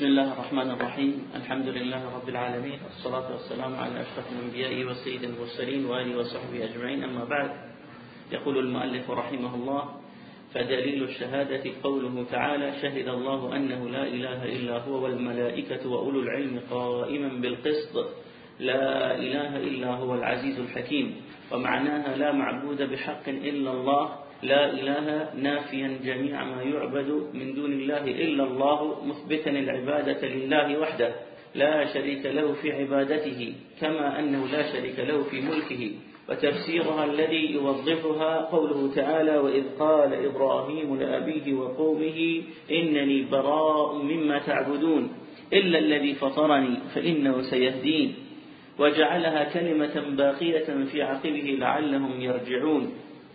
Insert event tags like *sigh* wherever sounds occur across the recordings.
بسم الله الرحمن الرحيم. الحمد لله رب العالمين والصلاة والسلام على أشرف الأنبياء وسيد المرسلين وآله وصحبه أجمعين. أما بعد يقول المؤلف رحمه الله فدليل الشهادة قوله تعالى شهد الله أنه لا إله إلا هو والملائكة وأولو العلم قائما بالقسط لا إله إلا هو العزيز الحكيم ومعناها لا معبود بحق إلا الله لا إله نافيا جميع ما يعبد من دون الله إلا الله مثبتا العبادة لله وحده. لا شريك له في عبادته كما أنه لا شريك له في ملكه. وتفسيرها الذي يوظفها قوله تعالى وإذ قال إبراهيم لأبيه وقومه إنني براء مما تعبدون إلا الذي فطرني فإنه سيهدين. وجعلها كلمة باقية في عقبه لعلهم يرجعون.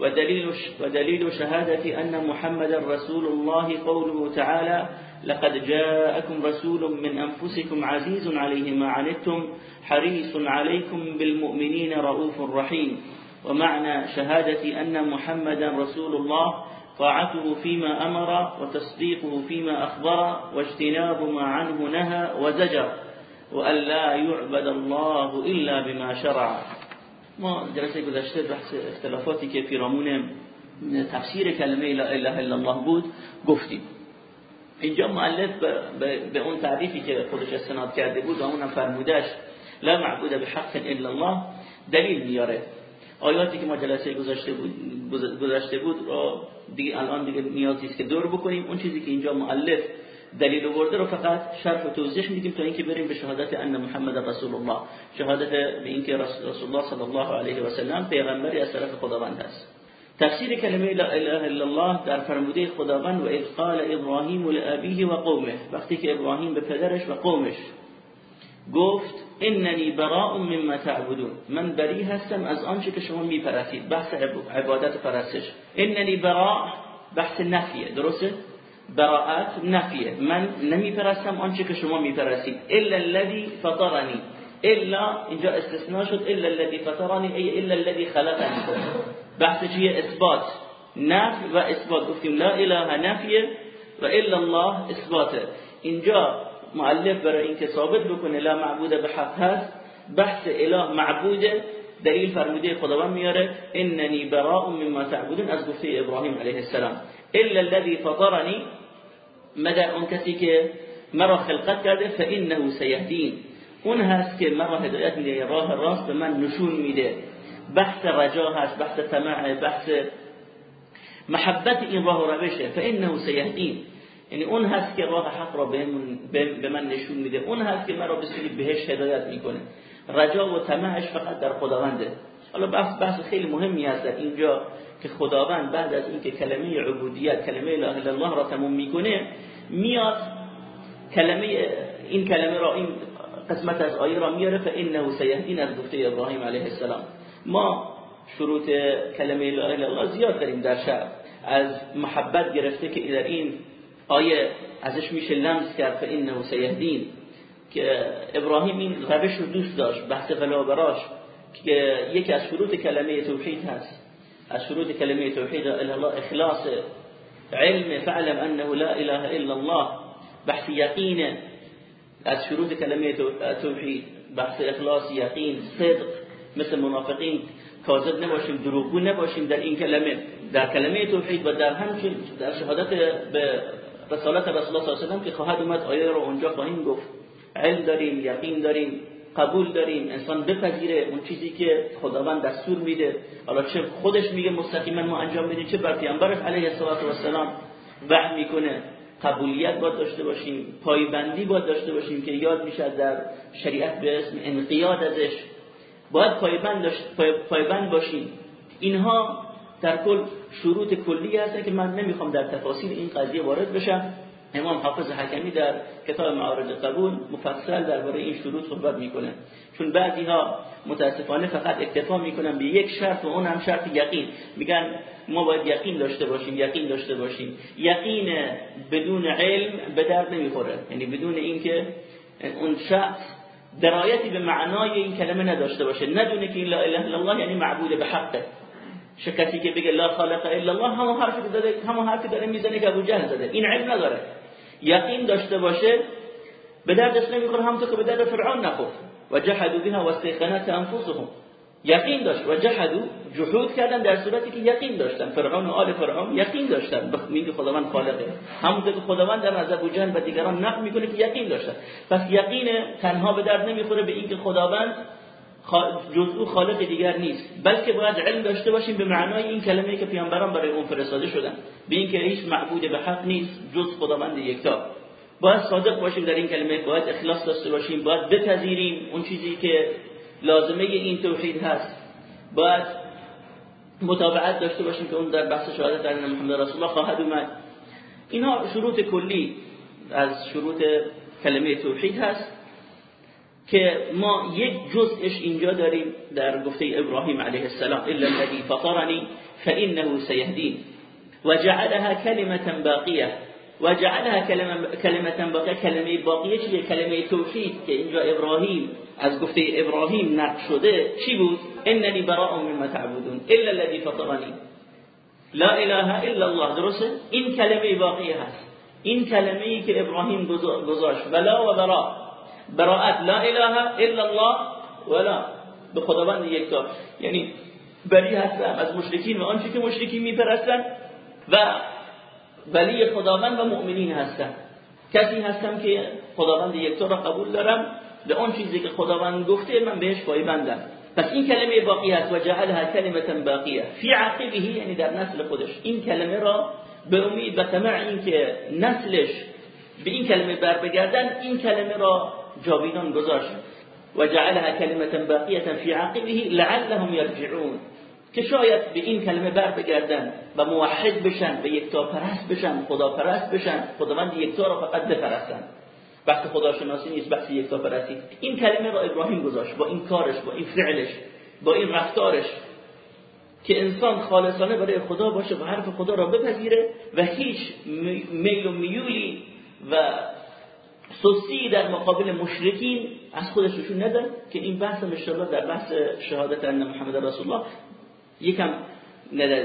ودليل, ودليل شهادة أن محمد رسول الله قوله تعالى لقد جاءكم رسول من أنفسكم عزيز عليه ما عنتم حريص عليكم بالمؤمنين رؤوف رحيم. ومعنى شهادة أن محمدا رسول الله طاعته فيما أمر وتصديقه فيما أخبر واجتناب ما عنه نهى وزجر وأن لا يعبد الله إلا بما شرع. ما جلسه گذشته بحث اختلافاتی که پیرامون تفسیر کلمه لا اله الا الله بود گفتیم. اینجا مؤلف به اون تعریفی که خودش استناد کرده بود و اونم فرمودش لا معبود بحق الا الله دلیل میاره. آیاتی که ما جلسه گذاشته بود گذاشته بود دیگه الان دیگه نیازی است که دور بکنیم. اون چیزی که اینجا مؤلف دلیل آورده رو فقط شرح و توضیح میدیم تا اینکه بریم به شهادت ان محمد رسول الله شهادت به اینکه رسول الله صلی الله علیه و سلم پیغمبری از طرف خداوند هست تفسیر کلمه لا اله الا الله در فرموده خداوند و اذ قال ابراهیم لابیه و قومه. وقتی که ابراهیم به پدرش و قومش گفت اننی براء مما تعبدون. من بری هستم از آنچه که شما میپرستید. بحث عبادت و پرستش. اننی براء بحث نفیه. درسته؟ براءت نفیه. من نمیپرستم آنچه که شما میپرستید. الا الذي فطرني الا اینجا استثناء شد. الا الذي فطرني ای الا الذي خلقني بحث چیه؟ اثبات. نفی و اثبات. گفتیم لا اله نفیه و الا الله اثباته. اینجا معلف برای اینکه ثابت بکنه لا معبود به حق هست بحث اله معبوده دلیل فرموده خداوند میاره اننی براء مما تعبدون از گفته ابراهیم علیه السلام. الا الذي فطرني مگر اون کسی که مرا خلقت کرده فانه سیهدین اون هست که مرا هدایت میده راه راست به من نشون میده. بحث رجا هست بحث طمع بحث محبت این راه و روشه فانه سیهدین یعنی اون هست که راه حق را به من نشون میده. اون هست که مرا به سوی بهش هدایت می‌کنه. رجا و طمعش فقط در خداونده. حالا بحث بحث خیلی مهمی هست در اینجا که خداوند بعد از اینکه کلمه عبودیت کلمه لا اله الله را تموم می‌کنه میاد کلمه این کلمه را این قسمت از آیه را میاره فانه سیهدین از گفته ابراهیم علیه السلام. ما شروط کلمه لا اله الله زیاد داریم در شعر از محبت گرفته که در این آیه ازش میشه لمس کرد فانه سیهدین. که ابراهیم این روش رو دوست داشت بحث براش که یکی از شروط کلمه توحید هست. از شروط کلمه توحید اخلاص علم فعلم انه لا اله الا الله بحث یقین. از شروط کلمه توحید بحث اخلاص یقین صدق مثل منافقین. کاذب نباشیم دروغگو نباشیم در این کلمه. در کلمه توحید و در همچنین در شهادت به رسالت رسول الله صلی الله علیه و که خواهد اومد آیه رو اونجا خواهیم گفت. علم داریم یقین داریم قبول داریم انسان بپذیره اون چیزی که خداوند دستور میده. حالا چه خودش میگه مستقیما ما انجام بدیم چه بر پیامبرش علیه السلام وحی می‌کنه. قبولیت باید داشته باشیم پایبندی باید داشته باشیم که یاد میشه در شریعت به اسم انقیاد ازش. باید پایبند, پایبند باشیم. اینها در کل شروط کلی هستن که من نمی‌خوام در تفاصیل این قضیه وارد بشم. امام حافظ حکمی در کتاب معارج قبول مفصل درباره این شروط صحبت می‌کنه. چون بعضی ها متاسفانه فقط اکتفا می‌کنن به یک شرط و اون هم شرط یقین. میگن ما باید یقین داشته باشیم یقین داشته باشیم. یقین بدون علم به درد نمی‌خوره. یعنی بدون اینکه اون شخص درایتی به معنای این کلمه نداشته باشه. ندونه که لا اله الا الله یعنی معبود به حقه. کسی که بگه لا خالق الا الله همون حرفی که داره همون حرفی داره می‌زنه که ابو جهل زده. این علم نداره. یقین داشته باشه به دردش نمی‌خوره همونطور که به درد فرعون نخورد و جحدوا بها واستيقنت انفسهم. یقین داشت. و جحدو جحود کردن در صورتی که یقین داشتن. فرعون و آل فرعون یقین داشتن. *laughs* میگه خداوند خالقه. همونطور که خداوند در نظر ابو و دیگران نقل می‌کنه که یقین داشتن. پس یقین تنها به درد نمی‌خوره به اینکه خداوند جزء خالق دیگر نیست. بلکه باید علم داشته باشیم به معنای این کلمه که پیامبران برای اون فرستاده شدن. به اینکه هیچ معبود به حق نیست جز خداوند یکتا. باید صادق باشیم در این کلمه باید اخلاص داشته باشیم باید بپذیریم اون چیزی که لازمه این توحید هست. باید متابعت داشته باشیم که اون در بحث شهادت در محمد رسول الله خواهد اومد. اینها شروط کلی از شروط کلمه توحید هست. که ما یک جزءش اینجا داریم در گفته ابراهیم علیه السلام الا الذي فطرني فانه سيهدين وجعلها كلمه باقيه وجعلها كلمه كلمه باقيه کلمه باقیه چیه؟ کلمه توحید که اینجا ابراهیم از گفته ابراهیم نقل شده چی بود؟ اننی براء مما تعبدون. الا الذي فطرني لا اله الا الله. درسته؟ این کلمه باقیه هست. این کلمه ای که ابراهیم گذاشت ولا و برا. براءت. لا اله الا الله ولا. به خداوند یکتا. یعنی بری هستم. از مشرکین و آنچه که مشرکین میپرستن و ولی خداوند و مؤمنین هستن کسی هستم که خداوند یکتا را قبول دارم به اون چیزی که خداوند گفته من بهش پایبندم. پس این کلمه باقی است. و جعلها کلمه باقیه. فی عقبه یعنی در نسل خودش. این کلمه را به امید و طمع این که نسلش به این کلمه بر بگردن این کلمه را جاویدان گذاشت. و جعلها کلمه باقیه فی عقبه لعلهم یرجعون. که شاید به این کلمه بر بگردن و موحد بشن و یکتا پرست بشن خدا پرست بشن خداوند یکتا را فقط بپرستن. بحث خداشناسی نیست بحث یکتا پرستی این کلمه را ابراهیم گذاشت با این کارش با این فعلش با این رفتارش. که انسان خالصانه برای خدا باشه و حرف خدا را بپذیره و هیچ میل و میولی و سوسی در مقابل مشرکین از خودش نشون ندن که این بحث ان در بحث شهادت ان محمد رسول الله یکم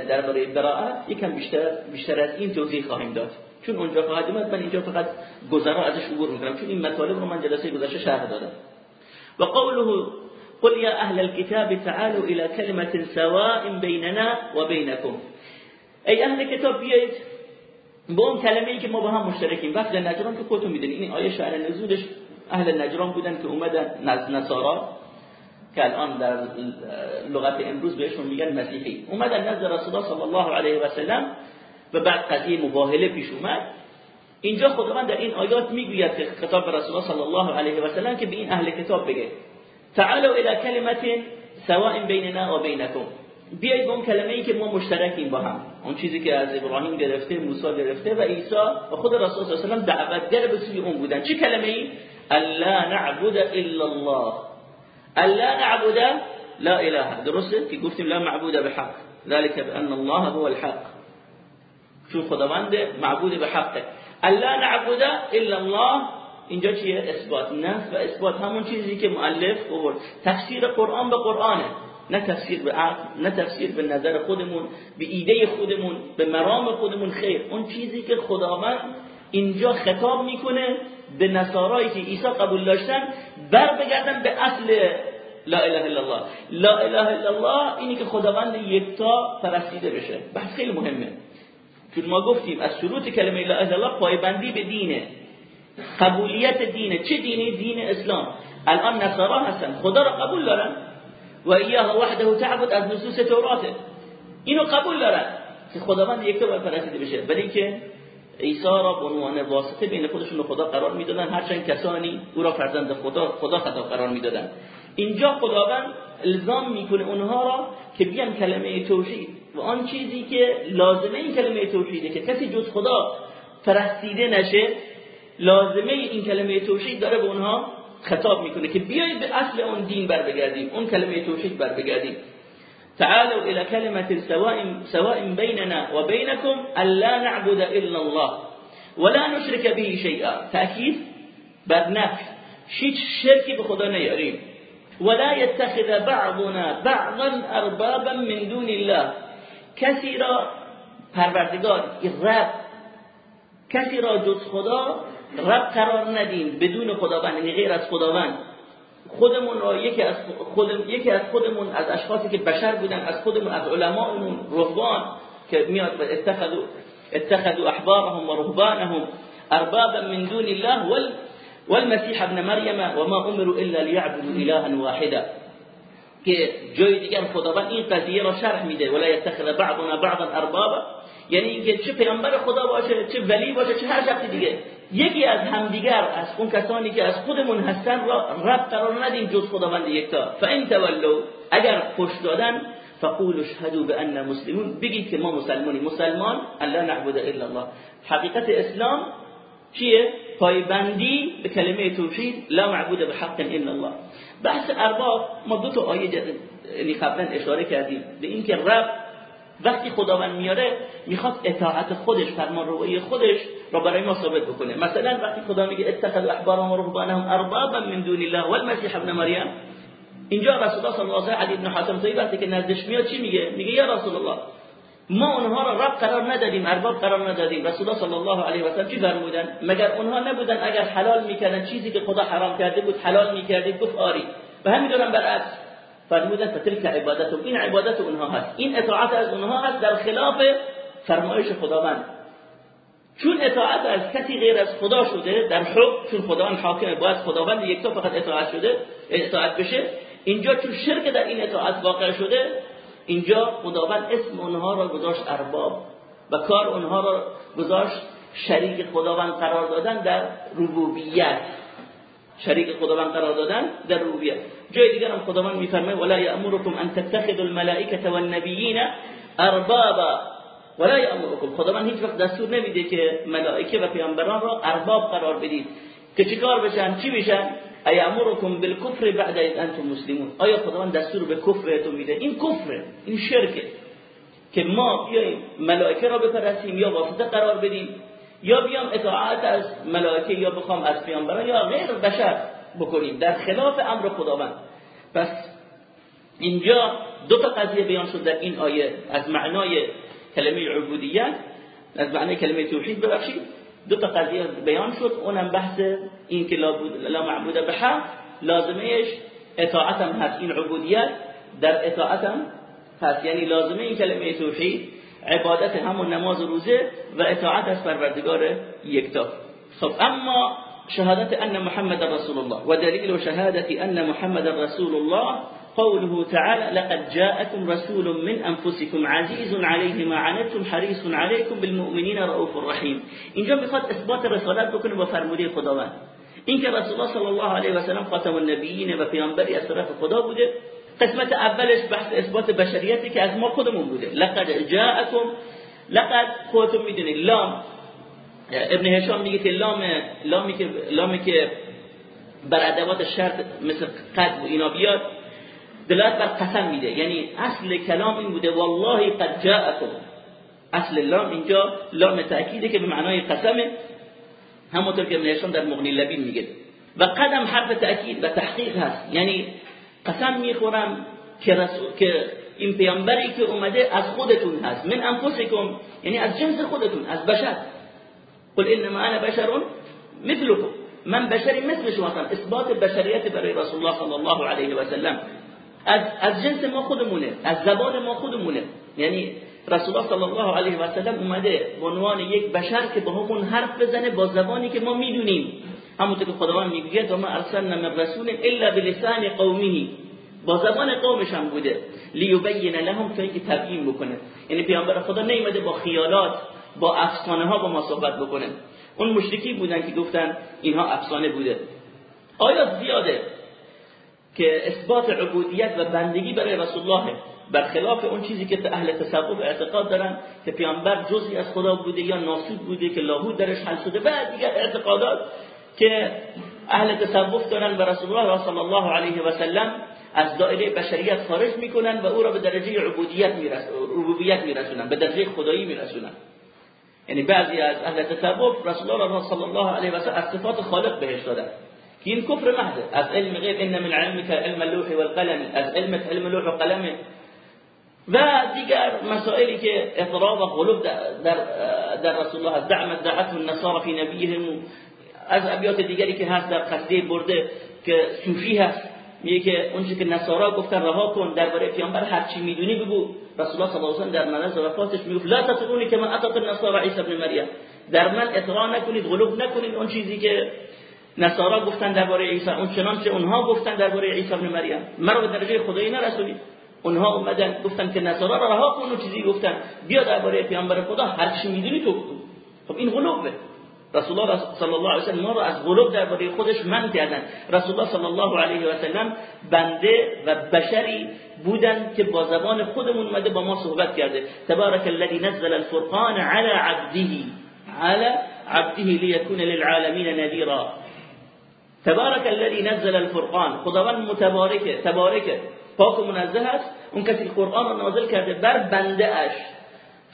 درباره براءت یکم بیشتر بیشتر از این توضیح خواهیم داد. چون اونجا خواهد اومد من اینجا فقط گذرا ازش عبور می‌کنم. چون این مطالب رو من جلسه گذشته شرح دادم. و قوله قل يا اهل الكتاب تعالوا الى كلمه سواء بيننا وبينكم ای اهل کتاب بیایید با اون کلمه ای که ما با هم مشترکیم. وقت نجران که خودتون می‌دونید. این آیه شعر نزولش اهل نجران بودن که اومدن نصارا که الان در لغت امروز بهشون میگن مسیحی. اومدن نزد رسول الله صلی الله علیه و سلم و بعد قضیه مباهله پیش اومد. اینجا خداوند در این آیات می‌گوید که خطاب به رسول الله صلی الله علیه و سلم که به این اهل کتاب بگه تعالوا الى کلمه سواء بیننا و بینکم. بیایید به اون کلمه ای که ما مشترکیم با هم. اون چیزی که از ابراهیم گرفته موسی گرفته و عیسی و خود رسول صلی الله علیه و دعوتگر به سوی اون بودن. چه کلمه ای الا نعبد الا الله الا نعبد لا اله درسته که گفتیم لا معبود بحق ذلك بان الله هو الحق. چون خداوند معبود به حقه. الا نعبد الا الله اینجا چیه؟ اثبات. نه و اثبات همون چیزی که مؤلف آورد تفسیر قرآن به قرآنه. نه تفسیر به عقل نه تفسیر به نظر خودمون به ایده خودمون به مرام خودمون خیر. اون چیزی که خداوند اینجا خطاب می‌کنه به نصارایی که عیسی قبول داشتن بر بگردن به اصل لا اله الا الله. لا اله الا الله اینی که خداوند یکتا پرستیده بشه. بحث خیلی مهمه. چون ما گفتیم از شروط کلمه لا اله الا الله پایبندی به دینه. قبولیت دینه. چه دینی دین اسلام. الان نصارا هستن. خدا را قبول دارن. و ایاه وحده تعبد از نصوص توراته. اینو قبول دارن که خداوند یکتا باید پرستیده بشه. ولی که عیسی را به عنوان واسطه بین خودشون و خدا قرار می‌دادن هرچند کسانی او را فرزند خدا خدا خطا قرار می‌دادن. اینجا خداوند الزام می‌کنه اونها را که بیان کلمه توحید. و آن چیزی که لازمه این کلمه توحیده که کسی جز خدا پرستیده نشه لازمه این کلمه توحید داره به اونها خطاب میکنه که بیایید به اصل اون دین بر بگردیم اون کلمه توحید بر بگردیم تعالوا إلى كلمه سواء سواء بيننا وبينكم الا نعبد الا الله ولا نشرك به شيئا تأکید بر نفی. هیچ شرکی به خدا ولا يتخذ بعضنا بعضا اربابا من دون الله. کسی را پروردگار رب کسی را جز خدا رب قرار ندیم بدون خداوند یعنی غیر از خداوند. خودمون را یکی از خود یکی از خودمون از اشخاصی که بشر بودن از خودمون از علماءمون رهبان که میاد و اتخذوا اتخذوا احبارهم و رهبانهم اربابا من دون الله وال والمسيح ابن مریم و ما امروا الا ليعبدوا الها واحدا. که جای دیگر خداوند این قضیه را شرح میده. ولا يتخذ بعضنا بعضا اربابا. یعنی اینکه چه پیامبر خدا باشه چه ولی باشه چه هر شخصی دیگه. یکی از همدیگر از اون کسانی که از خودمون هستن را رب قرار ندیم جز خداوند یکتا. فان تولوا اگر پشت دادن فقولوا اشهدوا بان مسلمون. بگید که ما مسلمانی مسلمان الله نعبد الا الله. حقیقت اسلام چیه؟ پایبندی به کلمه توحید لا معبود بحق الا الله. بحث ارباب ما دو تا آیه یعنی قبلا اشاره کردیم. به اینکه رب وقتی خداوند میاره می‌خواد اطاعت خودش فرمان روی خودش را برای ما ثابت بکنه. مثلا وقتی خدا میگه اتخذ احبارهم و رهبانهم اربابا من دون الله والمسیح ابن مریم اینجا رسول الله صلی الله علیه و ابن حاتم طیب وقتی که نزدش میاد چی میگه؟ میگه یا رسول الله ما اونها را رب قرار ندادیم ارباب قرار ندادیم. رسول الله صلی الله علیه و سلم چی فرمودن؟ مگر اونها نبودن اگر حلال می‌کردن چیزی که خدا حرام کرده بود حلال می‌کردید گفت آری. و همین دارن برعکس فرمودن فتلك عبادتهم. این عبادت اونها هست این اطاعت از اونها هست در خلاف فرمایش خداوند. چون اطاعت از کسی غیر از خدا شده در حکم چون خداوند حاکمه باید خداوند یکتا فقط اطاعت شده اطاعت بشه. اینجا چون شرک در این اطاعت واقع شده اینجا خداوند اسم اونها را گذاشت ارباب و کار اونها را گذاشت شریک خداوند قرار دادن در ربوبیت. شریک خداوند قرار دادن در ربوبیت جای دیگر هم خداوند میفرمه ولا یامرکم ان تتخذوا الملائکه والنبیین اربابا. ولا یامرکم خداوند هیچ وقت دستور نمیده که ملائکه و پیامبران را ارباب قرار بدید. که چیکار بشن؟ چی بشن ایامرکم بالکفر بعد از انتم مسلمون. آیا خداوند دستور به کفرتون میده؟ این کفره این شرکه. که ما بیایم ملائکه را بپرستیم یا واسطه قرار بدیم. یا بیام اطاعت از ملائکه یا بخوام از پیامبران یا غیر بشر بکنیم. در خلاف امر خداوند. پس اینجا دو تا قضیه بیان شد در این آیه. از معنای کلمه عبودیت از معنای کلمه توحید ببخشید دو تا قضیه بیان شد. اونم بحث این که لا معبود به حق لازمهش اطاعت هم هست این عبودیت در اطاعت هم هست. یعنی لازمه این کلمه توحید عبادت همون نماز و روزه و اطاعت از پروردگار یکتا. خب اما شهادت ان محمد رسول الله ودليل شهادة ان محمد رسول الله قوله تعالى لقد جاءكم رسول من انفسكم عزيز عليه ما عنتم حريص عليكم بالمؤمنين رؤوف رحيم اینجا میخواد اثبات رسالت بکنه با فرموده خداوند. اینکه رسول الله صلی الله علیه و سلم خاتم النبیین و پیامبری از طرف خدا بوده قسمت اولش بحث اثبات بشریتی که از ما خودمون بوده. لقد جاءكم لقد خودتون می‌دونید. لام ابن هشام میگه که لام لامی که لامی که بر ادوات شرط مثل قد و اینا بیاد دلالت بر قسم میده. یعنی اصل کلام این بوده والله قد جاءكم اصل لام اینجا لام تأکیده که به معنای قسمه همونطور که ابن هشام در مغنی لبین میگه. و قدم حرف تأکید و تحقیق هست. یعنی قسم می‌خورم که رسول که این پیامبری که اومده از خودتون هست. من انفسکم یعنی از جنس خودتون از بشر. قل انما انا بشر مثلكم من بشری مثل شما اثبات بشریت برای رسول الله صلی الله علیه و سلم. از از جنس ما خودمونه. از زبان ما خودمونه. یعنی رسول الله صلی الله علیه و سلم اومده به عنوان یک بشر که با همون حرف بزنه با زبانی که ما می‌دونیم. همونطور که خداوند میگه ما ارسلنا من رسول الا بلسان قومه. با زبان قومش هم بوده. لیبین لهم تا اینکه تبیین بکنه. یعنی پیامبر خدا نیومده با خیالات با افسانه ها با ما صحبت بکنه. اون مشرکی بودن که گفتن اینها افسانه بوده. آیا زیاده که اثبات عبودیت و بندگی برای رسول الله برخلاف اون چیزی که اهل تصوف اعتقاد دارن که پیامبر جزئی از خدا بوده یا ناسود بوده که لاهو درش حل شده؟ بعد دیگر اعتقادات که اهل تصوف دارن و رسول الله صلی الله علیه و سلم از دایره بشریت خارج می‌کنن و او را به درجه عبودیت ربوبیت میرسونن به درجه خدایی میرسونن. یعنی بعضی از اهل تصوف رسول الله صلی الله علیه و سلم از صفات خالق بهش دادن. که این کفر محض از علم غیب ان من علمك علم اللوح والقلم از علم علم لوح و قلم. و دیگر مسائلی که اضطراب و غلوب در, در رسول الله دعمت دعته النصارى فی نبیهم از ابیات دیگری که هست در قصیده برده که صوفی هست میگه که اونچه که نصارا گفتن رها کن درباره پیامبر هر چی می‌دونی بگو. رسول الله صلی الله علیه و در مرض وفاتش می‌گفت لا تطرونی که من اتت النصارى عیسی ابن مریم. در من اطراع نکنید غلوب نکنید اون چیزی که نصارا گفتن درباره عیسی اون چنانچه اونها گفتن درباره عیسی ابن مریم. مرا به درجه خدایی نرسونید. اونها اومدن گفتن که نصارا را رها کن و چیزی گفتن. بیا درباره پیامبر خدا هر چی می‌دونی تو خب این غلوبه. رسول الله صلی الله علیه و سلم ما رو از غلوب درباره خودش من کردن. رسول الله صلی الله علیه و سلم بنده و بشری بودن که با زبان خودمون اومده با ما صحبت کرده. تبارک الذی نزل الفرقان على عبده على عبده ليكون للعالمین نذیرا. تبارک الذی نزل الفرقان خداوند متبارکه تبارکه. پاک و منزه است. اون کسی قرآن رو نازل کرده بر بنده اش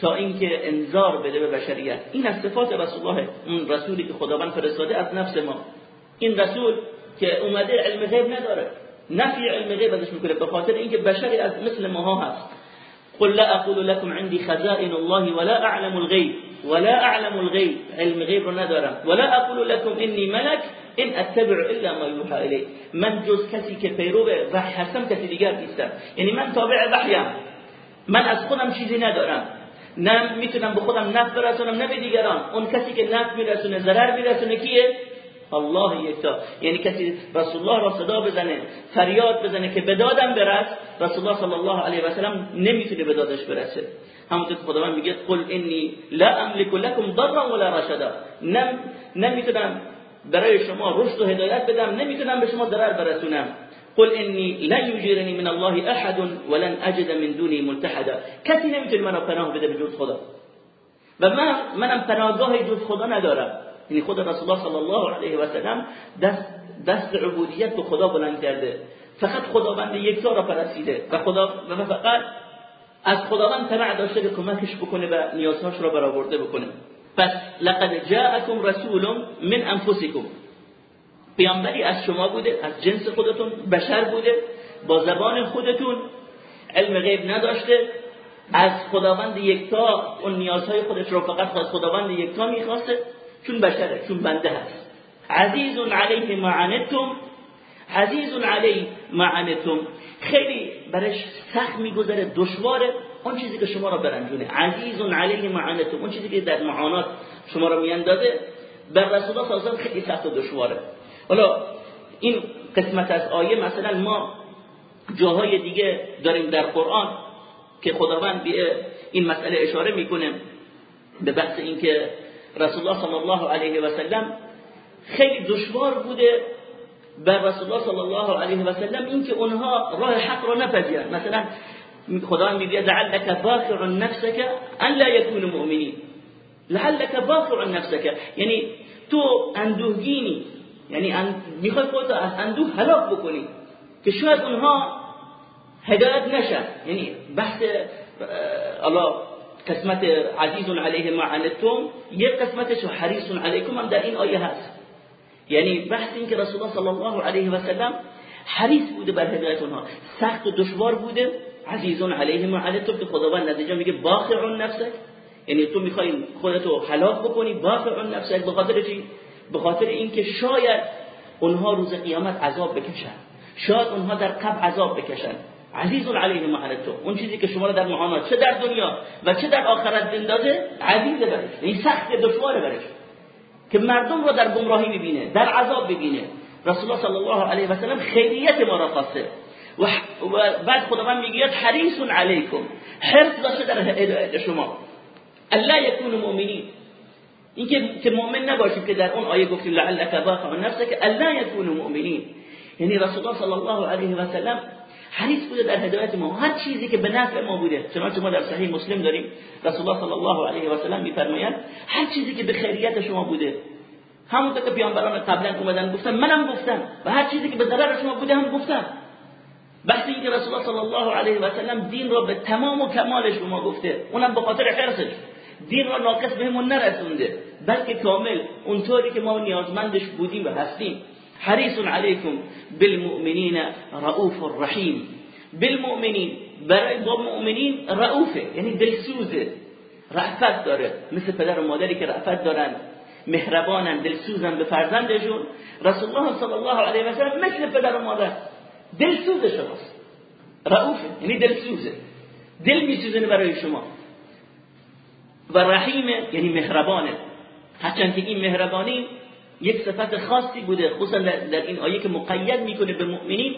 تا اینکه انذار بده به بشریت. این از صفات رسول الله اون رسولی که خداوند فرستاده از نفس ما. این رسول که اومده علم غیب نداره نفی علم غیب ازش می‌کنه به خاطر اینکه بشری از مثل ماها هست. قل لا اقول لكم عندي خزائن الله ولا اعلم الغيب ولا اعلم الغيب علم غیب ندارم. ولا اقول لكم اني ملك ان اتبع الا ما يوحى الي من جز کسی که پیرو وحی هستم کسی دیگر یعنی من تابع وحیم. من از خودم چیزی ندارم. نه می‌تونم به خودم نفع برسونم نه به دیگران. اون کسی که نفع میرسونه ضرر میرسونه کیه؟ الله یکتا یعنی کسی رسول الله را صدا بزنه فریاد بزنه که بدادم برس رسول الله صلی الله علیه و سلم نمی‌تونه به دادش برسه. همونطور که خداوند میگه قل انی لا املک لكم ضرا ولا رشدا. نم نمی‌تونم برای شما رشد و هدایت بدم نمی‌تونم به شما ضرر برسونم. قل اني لا يجيرني من الله احد ولن اجد من دوني ملتحدا. کسی نمی‌تونه منو پناه بده به جز خدا. و من منم پناهگاه جز خدا ندارم. یعنی خود رسول الله صلی الله علیه و سلم دست دست عبودیت به خدا بلند کرده. فقط خداوند یکتا را پرستیده. و خدا و فقط از خداوند طمع داشته که کمکش بکنه و نیازهاش را برآورده بکنه. پس لقد جاءكم رسول من انفسكم پیامبری از شما بوده از جنس خودتون بشر بوده با زبان خودتون علم غیب نداشته از خداوند یکتا اون نیازهای خودش رو فقط از خداوند یکتا می‌خواسته چون بشره چون بنده هست. عزیز علیه معنتم عزیز علیه معنتم خیلی برش سخت میگذره دشواره اون چیزی که شما را برنجونه عزیز علیه معنتم اون چیزی که در معانات شما را میاندازه بر رسول الله خیلی سخت و دشواره. حالا این قسمت از آیه مثلا ما جاهای دیگه داریم در قرآن که خداوند به این مسئله اشاره می‌کنه به بحث اینکه رسول الله صلی الله علیه و سلم خیلی دشوار بوده بر رسول الله صلی الله علیه و سلم اینکه اونها راه حق را نپذیرن. مثلا خداوند میگه لعلك باخع نفسك ان لا يكونوا مؤمنین لعلك باخع نفسك یعنی تو اندوهگینی یعنی می‌خوای خودت از اندوه هلاک بکنی که شاید اونها هدایت نشن یعنی بحث الله قسمت عزیز علیه ما عنتم یک قسمتش حریص علیکم هم در این آیه هست. یعنی بحث این که رسول الله صلی الله علیه و سلم حریص بوده بر هدایت اونها. سخت و دشوار بوده. عزیز علیه ما عنتم که خداوند نتیجه میگه باخع نفسک. یعنی تو می‌خوای خودتو هلاک بکنی باخع نفسک به چی؟ به خاطر اینکه شاید اونها روز قیامت عذاب بکشن. شاید اونها در قبر عذاب بکشن. عزیز علیه معرض اون چیزی که شما رو در معاملات چه در دنیا و چه در آخرت زندازه عزیز برش. این سخت دشوار برش. که مردم رو در گمراهی ببینه در عذاب ببینه رسول الله صلی الله علیه و سلم خیریت ما را خواسته. و بعد خداوند میگه حریص علیکم. حرص داشته در هدایت شما. الا یکونوا مؤمنین. اینکه که مؤمن نباشید که در اون آیه گفتیم لعلک باخع نفسك الا یکونوا مؤمنین. یعنی رسول الله صلی الله علیه و سلم حریص بوده در هدایت ما. هر چیزی که به نفع ما بوده چنانچه ما در صحیح مسلم داریم رسول الله صلی الله علیه و سلم میفرمایند هر چیزی که به خیریت شما بوده همونطور که پیامبران قبلا اومدن گفتن منم گفتم. و هر چیزی که به ضرر شما بوده هم گفتم. وقتی اینکه رسول الله صلی الله علیه و سلم دین را به تمام و کمالش به ما گفته اونم به خاطر حرصش. دین را ناقص بهمون نرسونده. بلکه کامل اونطوری که ما نیازمندش بودیم و هستیم. حریص علیکم بالمؤمنین رؤوف الرحیم بالمؤمنین برای با مؤمنین رؤوفه یعنی دلسوزه. رأفت داره مثل پدر و مادری که رأفت دارن. مهربانن دلسوزن به فرزندشون. رسول الله صلی الله علیه و سلم مثل پدر و مادر. دلسوز شماست. رؤوفه یعنی دلسوزه. دل میسوزنه برای شما. و رحیمه یعنی مهربانه. هرچند که این مهربانی یک صفت خاصی بوده خصوصا در این آیه که مقید می‌کنه به مؤمنین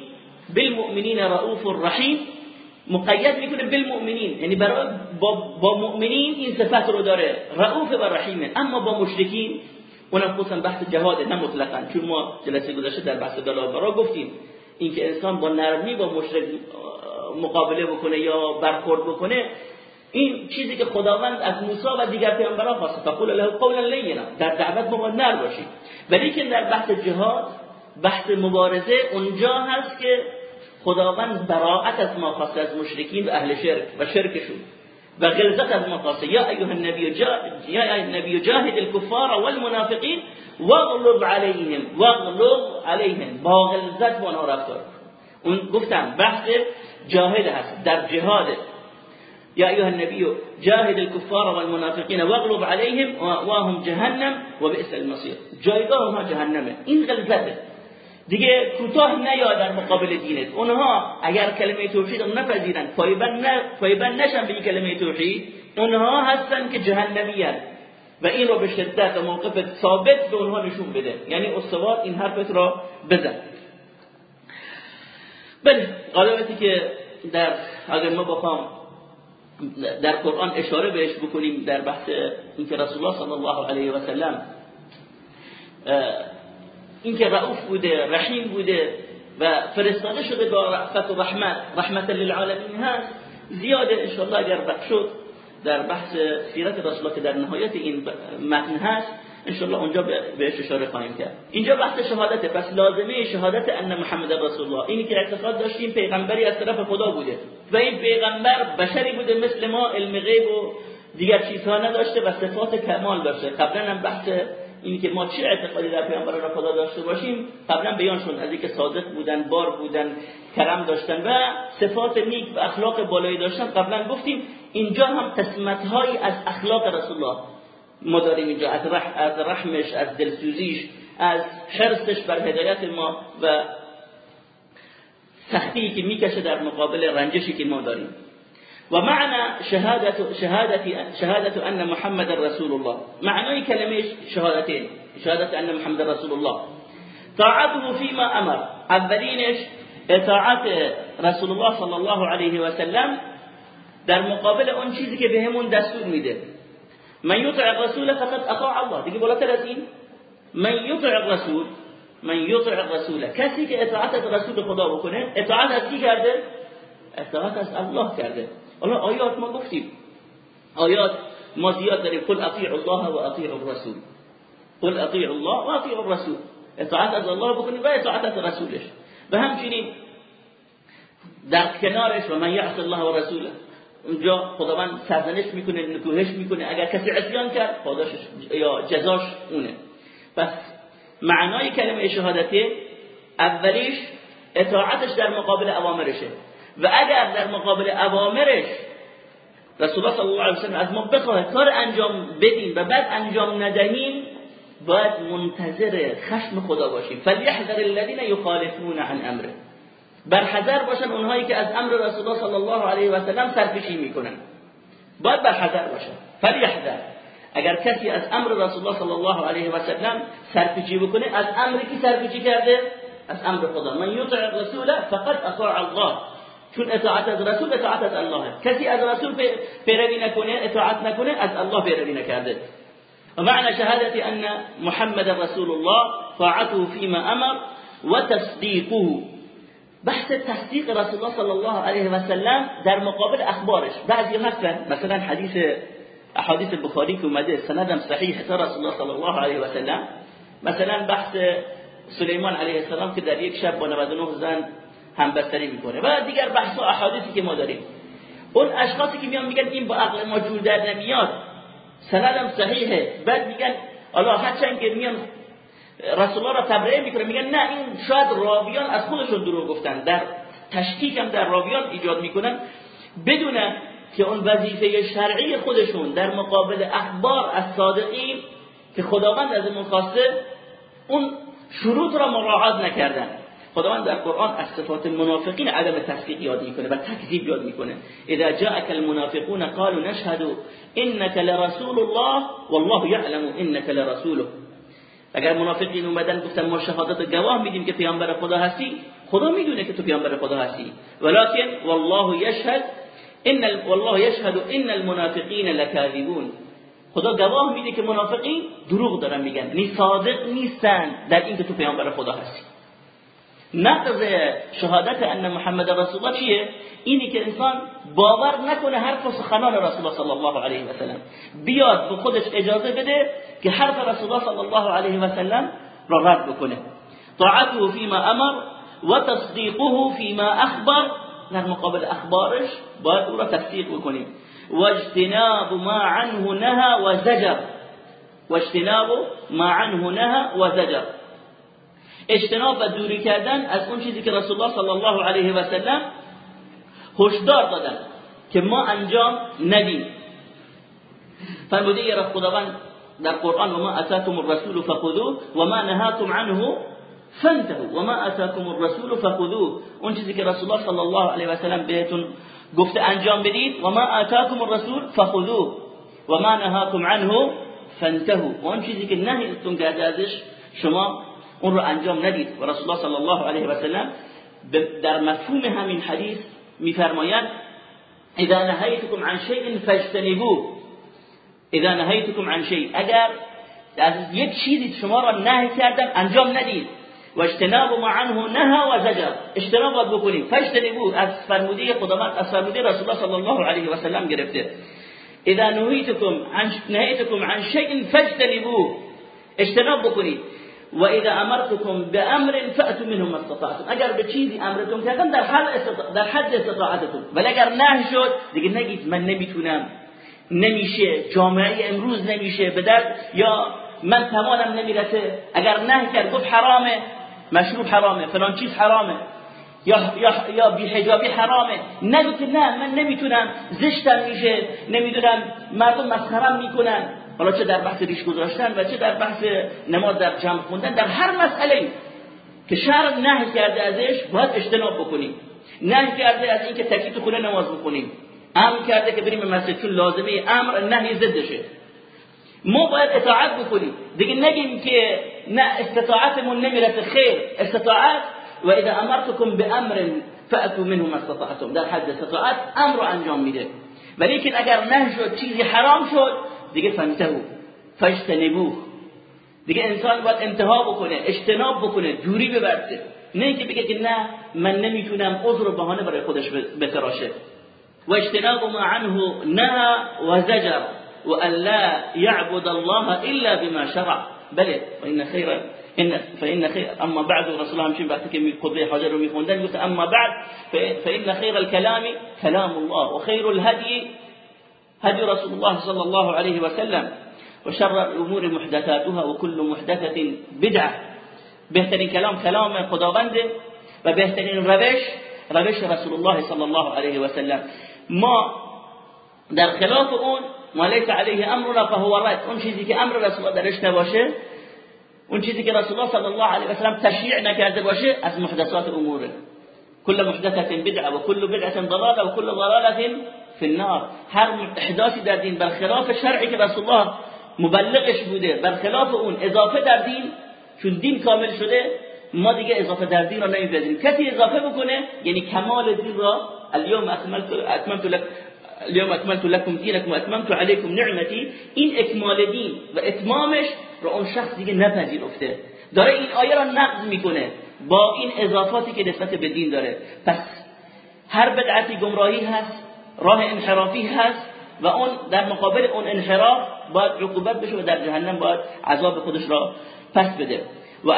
بالمؤمنین رؤوف الرحیم مقید می‌کنه بالمؤمنین یعنی با, با مؤمنین این صفت رو داره رؤوف و رحیمه اما با مشرکین اونم خصوصا بحث جهاد نه مطلقا. چون ما جلسه گذشته در بحث دلاورا گفتیم اینکه انسان با نرمی با مشرک مقابله بکنه یا برخورد بکنه این چیزی که خداوند از موسی و دیگر پیامبران خواسته فقول له قولا لینا. در دعوت ما نر باشید ولی که در بحث جهاد بحث مبارزه اونجا هست که خداوند براعت از ما خواسته از مشرکین و اهل شرک و شرکشون. و غلظت از ما خواسته. یا ایها النبی جاهد یا النبی جاهد الكفار والمنافقین واغلب عليهم واغلب عليهم با غلظت با رفتار اون گفتم بحث جاهد هست. در جهاد يا أيها النبي جاهد الكفار والمنافقين واغلب عليهم وهم جهنم وبئس المصير. جایگاه ما جهنمه. این دیگه کوتاه نیا در مقابل دینت. اونها اگر کلمه توحید رو نپذیرن پایبند نشن به این کلمه توحید. اونها هستن که جهنمیان و این رو به شدت و موقف ثابت به اونها نشون بده. یعنی استوار این حرفت را بزن. بله غالبتی که در اگر ما بخوام در قرآن اشاره بهش بکنیم در بحث اینکه رسول الله صلی الله علیه و سلم اینکه رؤوف بوده رحیم بوده و فرستاده شده با رحمت و رحمت رحمت للعالمین هست زیاده انشاءالله اگر در بحث سیرت رسول که در نهایت این متن هست انشاءالله اونجا بهش اشاره خواهیم کرد. اینجا بحث شهادت پس لازمه شهادت ان محمد رسول الله اینی که اعتقاد داشتیم پیغمبری از طرف خدا بوده. و این پیغمبر بشری بوده مثل ما علم غیب و دیگر چیزها نداشته و صفات کمال داشته. قبلا هم بحث اینی که ما چه اعتقادی در پیامبران خدا داشته باشیم قبلا بیان شد از اینکه صادق بودن بار بودن کرم داشتن و صفات نیک و اخلاق بالایی داشتن قبلا گفتیم اینجا هم قسمت از اخلاق رسول الله ما داریم اینجا از, از رحمش از دلسوزیش از حرصش بر هدایت ما و سختی که می‌کشه در مقابل رنجشی که ما داریم. و معنى شهادت شهادت شهادت ان محمد رسول الله. معنای کلمه شهادتين شهادت ان محمد رسول الله. طاعته فيما امر. اولینش اطاعت رسول الله صلی الله علیه و سلم در مقابل اون چیزی که بهمون دستور میده. من یطع الرسول فقد أطاع الله. دیگه از این من یطع الرسول من یطع الرسول. کسی که اطاعت از رسول خدا بکنه اطاعت از کی کرده؟ اطاعت از الله کرده. حالا آیات ما گفتیم. آیات ما زیاد داریم. قل اطیع الله و اطیع الرسول. قل اطیع الله و اطیع الرسول. اطاعت از الله بکنید و اطاعت از رسولش. و همچنین در کنارش و من یعص الله و رسوله اونجا خداوند سرزنش می‌کنه نکوهش می‌کنه. اگر کسی عصیان کرد پاداشش یا جزاش اونه. پس معنای کلمه شهادته اولیش اطاعتش در مقابل اوامرشه. و اگر در مقابل اوامرش رسول الله صلی الله علیه وسلم از ما بخواه کار انجام بدیم و بعد انجام ندهیم باید منتظر خشم خدا باشیم. فلیحذر الذين یخالفون عن امره بر حذر باشن اونهایی که از امر رسول الله صلی الله علیه و سلم سرپیچی می‌کنن. باید بر حذر باشن. فلیحذر. اگر کسی از امر رسول الله صلی الله علیه و سلم سرپیچی بکنه از امری که سرپیچی کرده؟ از امر خدا. من یطع الرسول فقد اطاع الله. چون اطاعت از رسول اطاعت از الله. کسی از رسول پیروی نکنه اطاعت نکنه از الله پیروی نکرده. ومعنى شهادة أن محمد رسول الله طاعته فيما أمر وتصديقه بحث تصدیق رسول الله صلی الله علیه و سلم در مقابل اخبارش. بعضی هستن مثلا حدیث احادیث بخاری که اومده سندم صحیح تا رسول الله صلی الله علیه و سلم. مثلا بحث سلیمان علیه السلام که در یک شب با 99 زن همبستری می‌کنه. و دیگر بحث و احادیثی که ما داریم. اون اشخاصی که میان میگن این با عقل ما جور در نمیاد سندم صحیحه. بعد میگن الله هرچند که میان رسول الله را تبرئه می‌کنه میگن نه این شاید راویان از خودشون دروغ گفتن. در تشکیک هم در راویان ایجاد می‌کنن. بدون که اون وظیفه شرعی خودشون در مقابل اخبار از صادقین که خداوند از اون خواسته اون شروط را مراعات نکردن. خداوند در قرآن از صفات منافقین عدم تصدیق یاد می‌کنه و تکذیب یاد می‌کنه. اذا جاءك المنافقون قالوا نشهد انك لرسول الله والله يعلم انك لرسوله. اگر منافقین اومدن گفتن ما شهادت گواه میدیم که پیامبر خدا هستی خدا می‌دونه که تو پیامبر خدا هستی. ولكن والله يشهد ان والله يشهد ان المنافقین لكاذبون خدا گواه میده که منافقین دروغ دارن میگن. نی صادق نیستن در اینکه تو پیامبر خدا هستی. نقض شهادت ان محمد رسول الله چیه؟ اینی که انسان باور نکنه حرف سخنان رسول الله صلی الله علیه و سلم. بیاد به خودش اجازه بده که حرف رسول الله صلی الله علیه و سلم را رد بکنه. طاعته فيما أمر و تصدیقه فيما اخبر. در مقابل اخبارش باید أو را تصدیق بکنیم و اجتناب ما عنه نهى و زجر. و اجتناب ما عنه نهى و زجر. اجتناب و دوری کردن از اون چیزی که رسول الله صلی الله علیه و سلم هشدار دادن که ما انجام ندیم. فرموده یا خداوند در قرآن و ما اتاکم الرسول و ما نهاکم عنه فانتهوا. و ما اتاکم الرسول فخذوه. اون چیزی که رسول الله صلی الله علیه و سلم بهتون گفته انجام بدید و ما اتاکم الرسول فخذوه. و ما نهاکم عنه فانتهوا. اون چیزی که نهیتون کرده ازش شما اون رو انجام ندید. و رسول الله صلی الله علیه و سلم در مفهوم همین حدیث میفرمایند اذا نهیتكم عن شيء فاجتنبوه. اذا نهیتكم عن شيء اگر از یک چیزی شما را نهی کردن انجام ندید. و اجتناب ما عنه نهى و زجر. اجتناب باید بکنید فاجتنبوه. از فرموده خداوند از فرموده رسول الله صلی الله علیه و سلم گرفته. اذا نهیتكم عن نهیتكم عن شيء فاجتنبوه. اجتناب بکنید. و اذا امرتكم بامر فاتوا منه ما استطعتم. اگر به چیزی امرتون کردم در حد در حد استطاعتتون. ولی اگر نه شد دیگه نگید من نمی‌تونم. نمیشه. جامعه امروز نمیشه. به یا من توانم نمی‌رسه. اگر نه کرد گفت حرامه. مشروب حرامه. فلان چیز حرامه. یا یا یا بیحجابی حرامه. نگو که نه من نمی‌تونم. زشتم میشه. نمی‌دونم. مردم مسخرم می‌کنن. حالا چه در بحث ریش گذاشتن و چه در بحث نماز در جمع خوندن در هر مسئله که شرع نه کرده ازش باید اجتناب بکنیم. نه کرده از اینکه تکی تو خونه نماز بکنیم امر کرده که بریم مسجد چون لازمه امر نهی ضدشه. ما باید اطاعت بکنیم. دیگه نگیم که نه استطاعتمون نمی‌رسه. خیر استطاعت. و اذا امرتكم بامر فاتوا منه ما استطعتم. در حد استطاعت امر انجام میده. ولی اگر نه شد چیزی حرام شد دیگه فانتهو فاجتنبوه دیگه انسان باید انتها بکنه اجتناب بکنه دوری ببرده. نه اینکه بگه که نه من نمی‌تونم عذر و بهانه برای خودش بتراشه. و اجتناب ما عنه نه و زجر و الا يعبد الله الا بما شرع. بله و این خیر إن فإن خير أما بعد رسول الله بعد كم قضية حجر وميخوندن يقول أما بعد فإن خير الكلام كلام الله وخير الهدي هدي رسول الله صلى الله عليه وسلم وشر الأمور محدثاتها وكل محدثة بدعة. بهترین کلام کلام خداونده و بهترین روش روش رسول الله صلی الله علیه و سلم ما در خلاف اون ما لیس علیه امرنا فهو رد. اون چیزی که أمر رسول الله درش نباشه اون چیزی که رسول الله صلی الله علیه و سلم تشریع نکرده باشه از محدثات اموره كل محدثة بدعة وكل بدعة ضلالة وكل ضلالة في النار. هر احداثی در دین برخلاف شرعی که رسول الله مبلغش بوده برخلاف اون اضافه در دین چون دین کامل شده ما دیگه اضافه در دین را نمیپذیریم کسی اضافه بکنه یعنی کمال دین را اليوم اکملت اتممت لك اليوم اکملت لكم دینكم واتممت عليكم نعمتي. این اکمال دین و اتمامش را اون شخص دیگه نپذیرفته. داره این آیه را نقض می‌کنه با این اضافاتی که نسبت به دین داره. پس هر بدعتی گمراهی هست راه انحرافی هست و اون در مقابل اون انحراف باید عقوبت بشه و در جهنم باید عذاب خودش را پس بده. و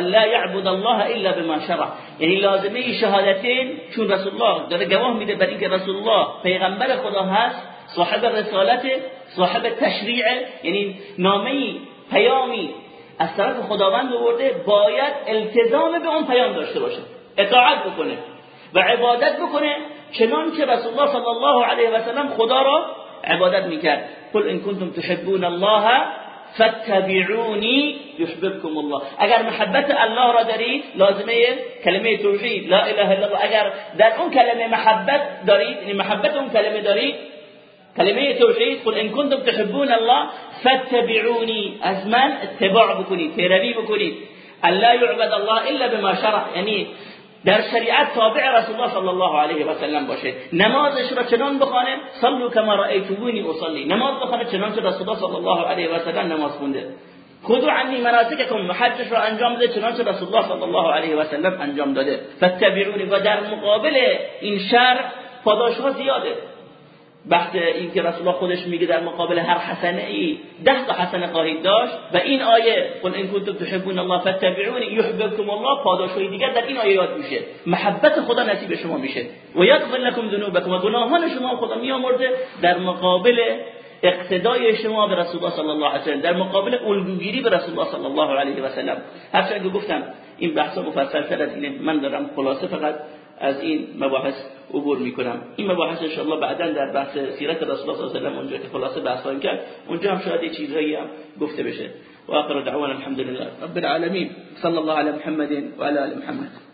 لا يعبد الله الا بما شرع. یعنی لازمه شهادتین چون رسول الله داره گواه میده بر اینکه رسول الله پیغمبر خدا هست صاحب رسالت صاحب تشریع یعنی نامه پیامی از طرف خداوند آورده باید التزام به اون پیام داشته باشه اطاعت بکنه و عبادت بکنه چنانچه رسول الله صلی الله علیه و سلم خدا را عبادت میکرد. قل ان کنتم تحبون الله فاتبعونی یحببکم الله. اگر محبت الله را دارید لازمه کلمه توحید لا اله الا الله. اگر در اون کلمه محبت دارید یعنی محبت اون کلمه دارید کلمه توحید قل ان کنتم تحبون الله فاتبعونی. از من اتباع بکنید پیروی بکنید الا یعبد الله الا بما شرع. یعنی در شریعت تابع رسول الله صلی الله علیه و سلم باشه. نمازش را چنان بخونه صلوا کما رأیتمونی اصلی. نماز بخونه چنان که رسول الله صلی الله علیه و سلم نماز خونده. خذوا عنی مناسککم حجش را انجام بده چنانچه رسول الله صلی الله علیه و سلم انجام داده. فاتبعونی و در مقابل این شرع پاداش ها زیاده. بحث این که رسول الله خودش میگه در مقابل هر حسنه ای ده تا حسنه خواهید داشت و این آیه قل ان کنتم تحبون الله فاتبعوني يحببكم الله پاداشهای دیگر در این آیه یاد میشه. محبت خدا نصیب شما میشه. و یغفر لكم ذنوبكم و گناهان شما خدا میامرده در مقابل اقتدای شما به رسول الله صلی الله علیه و سلم در مقابل الگوگیری به رسول الله صلی الله علیه و سلم. هرچند گفتم این بحث مفصل تر از اینه. من دارم خلاصه فقط از این مباحث عبور می‌کنم. این مباحث ان بعدا در بحث سیرت رسول الله صلی الله علیه و اونجا که خلاصه بحث کرد اونجا هم شاید چیزهایی هم گفته بشه. و آخر دعوانا الحمد لله رب العالمین. صلی الله علی محمد و علی محمد.